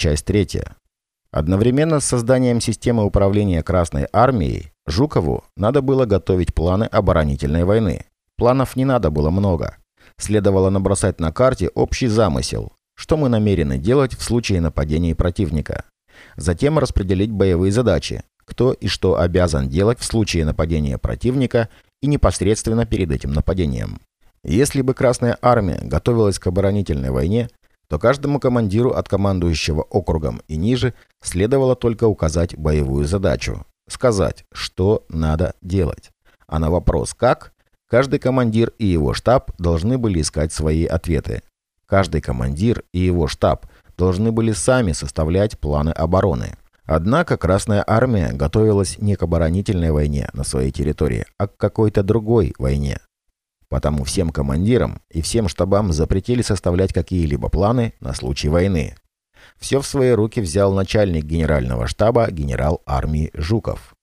Часть третья. Одновременно с созданием системы управления Красной Армией Жукову надо было готовить планы оборонительной войны. Планов не надо было много. Следовало набросать на карте общий замысел, что мы намерены делать в случае нападения противника. Затем распределить боевые задачи, кто и что обязан делать в случае нападения противника и непосредственно перед этим нападением. Если бы Красная Армия готовилась к оборонительной войне, то каждому командиру от командующего округом и ниже следовало только указать боевую задачу, сказать, что надо делать. А на вопрос «как» каждый командир и его штаб должны были искать свои ответы. Каждый командир и его штаб должны были сами составлять планы обороны. Однако Красная Армия готовилась не к оборонительной войне на своей территории, а к какой-то другой войне. Потому всем командирам и всем штабам запретили составлять какие-либо планы на случай войны. Все в свои руки взял начальник генерального штаба генерал армии Жуков.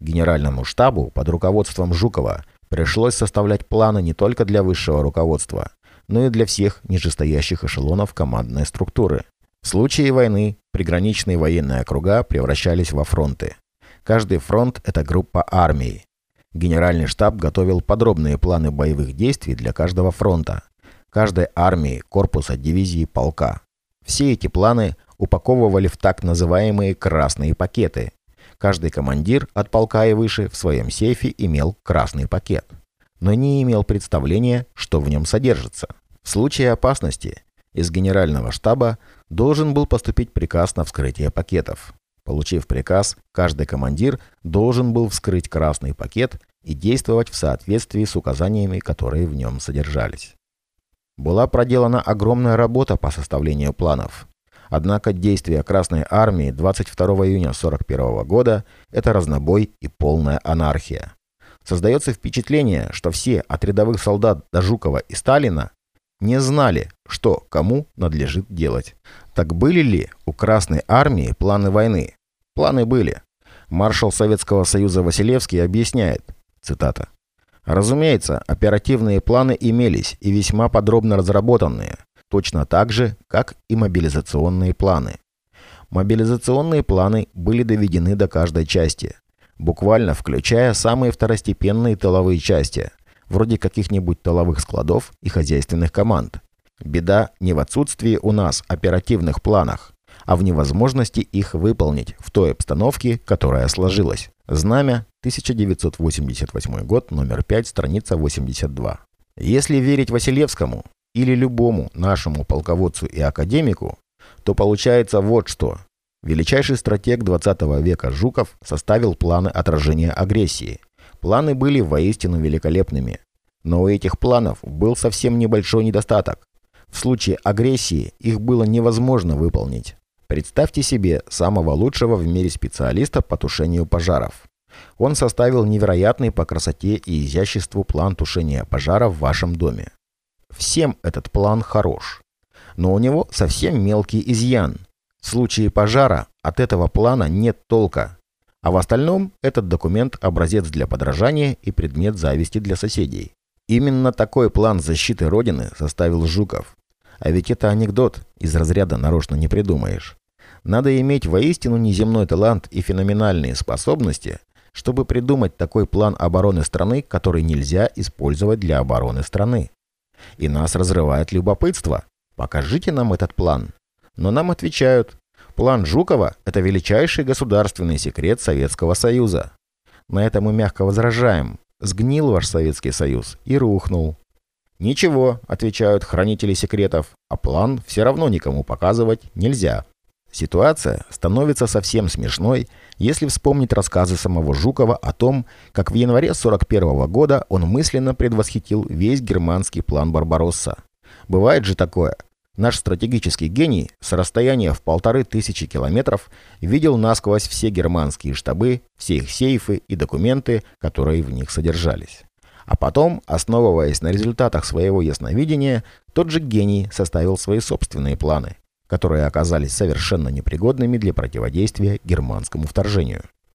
Генеральному штабу под руководством Жукова пришлось составлять планы не только для высшего руководства, но и для всех нижестоящих эшелонов командной структуры. В случае войны приграничные военные округа превращались во фронты. Каждый фронт – это группа армий, Генеральный штаб готовил подробные планы боевых действий для каждого фронта, каждой армии, корпуса, дивизии, полка. Все эти планы упаковывали в так называемые «красные пакеты». Каждый командир от полка и выше в своем сейфе имел красный пакет, но не имел представления, что в нем содержится. В случае опасности из генерального штаба должен был поступить приказ на вскрытие пакетов. Получив приказ, каждый командир должен был вскрыть красный пакет и действовать в соответствии с указаниями, которые в нем содержались. Была проделана огромная работа по составлению планов. Однако действия Красной Армии 22 июня 1941 года – это разнобой и полная анархия. Создается впечатление, что все от рядовых солдат до Жукова и Сталина не знали, что кому надлежит делать. Так были ли у Красной Армии планы войны? Планы были. Маршал Советского Союза Василевский объясняет, цитата, «Разумеется, оперативные планы имелись и весьма подробно разработанные, точно так же, как и мобилизационные планы. Мобилизационные планы были доведены до каждой части, буквально включая самые второстепенные тыловые части, вроде каких-нибудь тыловых складов и хозяйственных команд. Беда не в отсутствии у нас оперативных планах, а в невозможности их выполнить в той обстановке, которая сложилась. Знамя, 1988 год, номер 5, страница 82. Если верить Василевскому или любому нашему полководцу и академику, то получается вот что. Величайший стратег 20 века Жуков составил планы отражения агрессии. Планы были воистину великолепными. Но у этих планов был совсем небольшой недостаток. В случае агрессии их было невозможно выполнить. Представьте себе самого лучшего в мире специалиста по тушению пожаров. Он составил невероятный по красоте и изяществу план тушения пожара в вашем доме. Всем этот план хорош. Но у него совсем мелкий изъян. В случае пожара от этого плана нет толка. А в остальном этот документ – образец для подражания и предмет зависти для соседей. Именно такой план защиты Родины составил Жуков. А ведь это анекдот, из разряда нарочно не придумаешь. Надо иметь воистину неземной талант и феноменальные способности, чтобы придумать такой план обороны страны, который нельзя использовать для обороны страны. И нас разрывает любопытство. Покажите нам этот план. Но нам отвечают, план Жукова – это величайший государственный секрет Советского Союза. На это мы мягко возражаем. Сгнил ваш Советский Союз и рухнул. «Ничего», — отвечают хранители секретов, «а план все равно никому показывать нельзя». Ситуация становится совсем смешной, если вспомнить рассказы самого Жукова о том, как в январе 1941 года он мысленно предвосхитил весь германский план Барбаросса. Бывает же такое. Наш стратегический гений с расстояния в полторы тысячи километров видел насквозь все германские штабы, все их сейфы и документы, которые в них содержались. А потом, основываясь на результатах своего ясновидения, тот же гений составил свои собственные планы, которые оказались совершенно непригодными для противодействия германскому вторжению.